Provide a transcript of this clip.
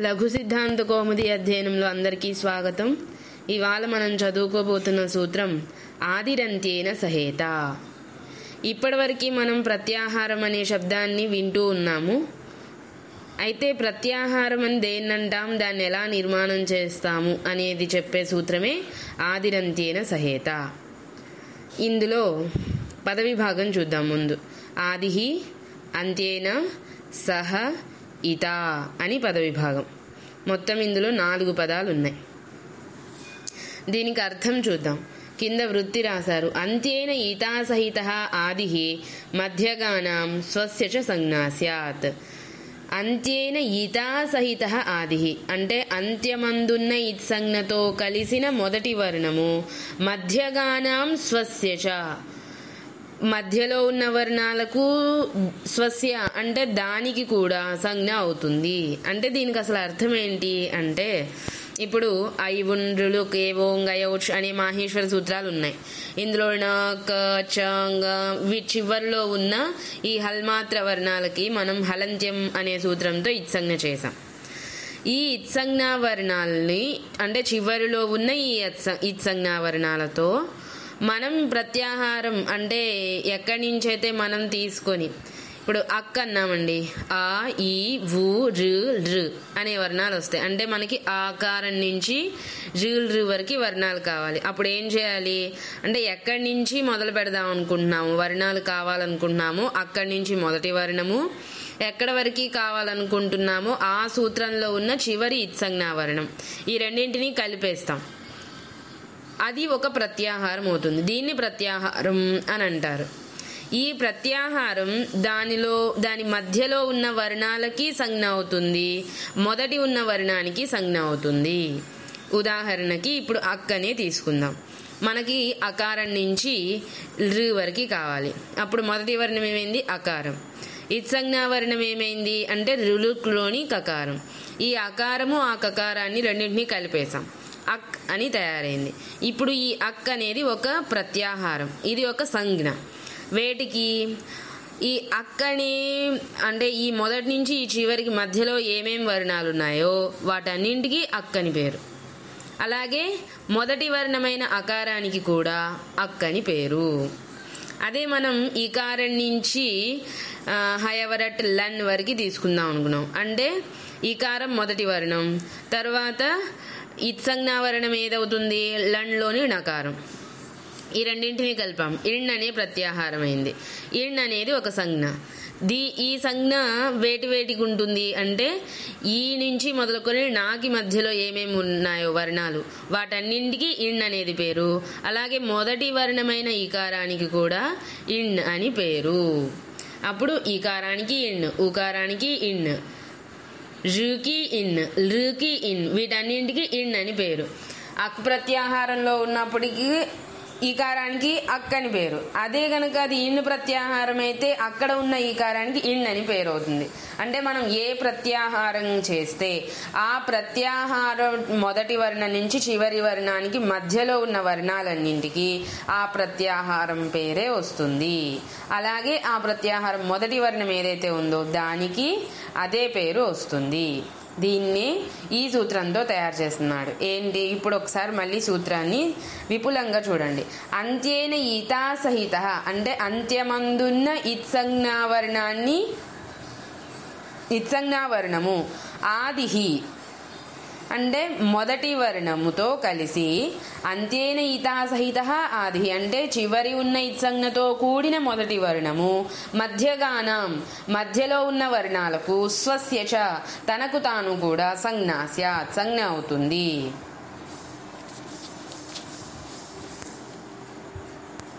లఘు సిద్ధాంత కౌముది అధ్యయనంలో అందరికీ స్వాగతం. ఇవాళ మనం చదువుకోబోతున్న సూత్రం ఆదిరంత్యేన సహేత ఇప్పటివరకు మనం ప్రత్యాహారం అనే శబ్దాన్ని వింటూ ఉన్నాము. అయితే ప్రత్యాహారం అని దేన్నంటాం? దాన్ని ఎలా నిర్మాణం చేస్తాము? అనేది చెప్పే సూత్రమే ఆదిరంత్యేన సహేత ఇందులో పదవి భాగం చూద్దాం ముందు. ఆదిహి అంత్యేన సహ ఇత అని పదవిభాగం. మొత్తం ఇందులో నాలుగు పదాలు ఉన్నాయి దీనికి అర్థం చూద్దాం. కింద వృత్తి రాశారు. అంత్యేన ఈతాసహిత ఆది మధ్యగానం స్వస్య చ సంజ్ఞా స్యాత్ అంత్యేన ఈతాసహిత ఆది. అంటే అంత్యమందున్న ఇత్సంజ్ఞతో కలిసిన మొదటి వర్ణము మధ్యగానం స్వస్య చ. మధ్యలో ఉన్న వర్ణాలకు స్వస్య అంటే దానికి కూడా సంజ్ఞ అవుతుంది. అంటే దీనికి అసలు అర్థం ఏంటి అంటే ఇప్పుడు ఐవుండ్రులు కేవోంగ్ అయోచ్ అనే మాహేశ్వర సూత్రాలు ఉన్నాయి. ఇందులో నాక క చంగ వీ చివరిలో ఉన్న ఈ హల్మాత్ర వర్ణాలకి మనం హలంత్యం అనే సూత్రంతో ఇత్సంజ్ఞ చేసాం ఈ ఇత్సంజ్ఞా వర్ణాలని అంటే చివరిలో ఉన్న ఈ ఇత్సంజ్ఞా వర్ణాలతో మనం ప్రత్యాహారం అంటే ఎక్కడి నుంచి అయితే మనం తీసుకొని ఇప్పుడు అక్క అన్నామండి ఆ ఈ వు రు రు అనే వర్ణాలు వస్తాయి. అంటే మనకి ఆకారం నుంచి రుల్ రు వరకు వర్ణాలు కావాలి. అప్పుడు ఏం చేయాలి? అంటే ఎక్కడి నుంచి మొదలు పెడదాం అనుకుంటున్నాము? వర్ణాలు కావాలనుకుంటున్నాము? అక్కడి నుంచి మొదటి వర్ణము. ఎక్కడ వరకు కావాలనుకుంటున్నామో? ఆ సూత్రంలో ఉన్న చివరి ఇత్సంజ్ఞావరణం. ఈ రెండింటిని కలిపేస్తాం. అది ఒక ప్రత్యాహారం అవుతుంది. దీన్ని ప్రత్యాహారం అని అంటారు. ఈ ప్రత్యాహారం దానిలో దాని మధ్యలో ఉన్న వర్ణాలకి సంజ్ఞ అవుతుంది. మొదటి ఉన్న వర్ణానికి సంజ్ఞ అవుతుంది. ఉదాహరణకి ఇప్పుడు అక్కనే తీసుకుందాం. మనకి అకారం నుంచి రు వరకు కావాలి. అప్పుడు మొదటి వర్ణం ఏమైంది? అకారం. ఇత్సంజ్ఞావర్ణం ఏమైంది? అంటే రులుక్లోని కకారం. ఈ అకారము ఆ కకారాన్ని రెండింటినీ కలిపేశాం. అక్ అని తయారైంది. ఇప్పుడు ఈ అక్ అనేది ఒక ప్రత్యాహారం. ఇది ఒక సంజ్ఞ. వేటికి? ఈ అక్కని అంటే ఈ మొదటి నుంచి ఈ చివరికి మధ్యలో ఏమేం వర్ణాలు ఉన్నాయో వాటన్నింటికి అక్కని పేరు. అలాగే మొదటి వర్ణమైన అకారానికి కూడా అక్కని పేరు. అదే మనం ఈకారం నుంచి హయవరట్ లన్ వరకు తీసుకుందాం అనుకున్నాం. అంటే ఈకారం మొదటి వర్ణం. తర్వాత ఇత్సంజ్ఞావరణం ఏదవుతుంది? లన్లోని నకారం ఈ రెండింటిని కలిపాం. ఇణ్ అనే ప్రత్యాహారమైంది. ఇణ్ అనేది ఒక సంజ్ఞ. దీ ఈ సంజ్ఞ వేటి వేటికి ఉంటుంది అంటే ఈ నుంచి మొదలుకొని నాకి మధ్యలో ఏమేమి ఉన్నాయో వర్ణాలు. వాటన్నింటికి ఇణ్ అనేది పేరు. అలాగే మొదటి వర్ణమైన ఈకారానికి కూడా ఇణ్ అని పేరు. అప్పుడు ఈకారానికి ఇణ్ ఉకారానికి ఇణ్ రుకి ఇన్ లుకి ఇన్ వీటన్నింటికి ఇన్ అని పేరు. అక్ ప్రత్యాహారంలో ఉన్నప్పటికీ ఈకారానికి అక్కని పేరు. అదే కనుక అది ఇన్ ప్రత్యాహారం అయితే అక్కడ ఉన్న ఈకారానికి ఇన్ అని పేరు అవుతుంది అంటే మనం ఏ ప్రత్యాహారం చేస్తే ఆ ప్రత్యాహారం మొదటి వర్ణం నుంచి చివరి వర్ణానికి మధ్యలో ఉన్న వర్ణాలన్నింటికి ఆ ప్రత్యాహారం పేరే వస్తుంది. అలాగే ఆ ప్రత్యాహారం మొదటి వర్ణం ఏదైతే ఉందో దానికి అదే పేరు వస్తుంది. దీన్ని ఈ సూత్రంతో తయారు చేస్తున్నాడు. ఏంటి? ఇప్పుడు ఒకసారి మళ్ళీ సూత్రాన్ని విపులంగా చూడండి. అంత్యేన ఈతా సహిత. అంటే అంత్యమందున్న ఇత్సంజ్ఞావర్ణాన్ని ఇత్సంజ్ఞావర్ణము. ఆదిహి. అంటే మొదటి వర్ణముతో కలిసి అంత్యేన ఇతా సహిత ఆది. అంటే చివరి ఉన్న ఇత్సంజ్ఞతో కూడిన మొదటి వర్ణము. మధ్యగానం మధ్యలో ఉన్న వర్ణాలకు స్వస్య చ తనకు తాను కూడా సంజ్ఞ స్యాత్ సంజ్ఞ అవుతుంది.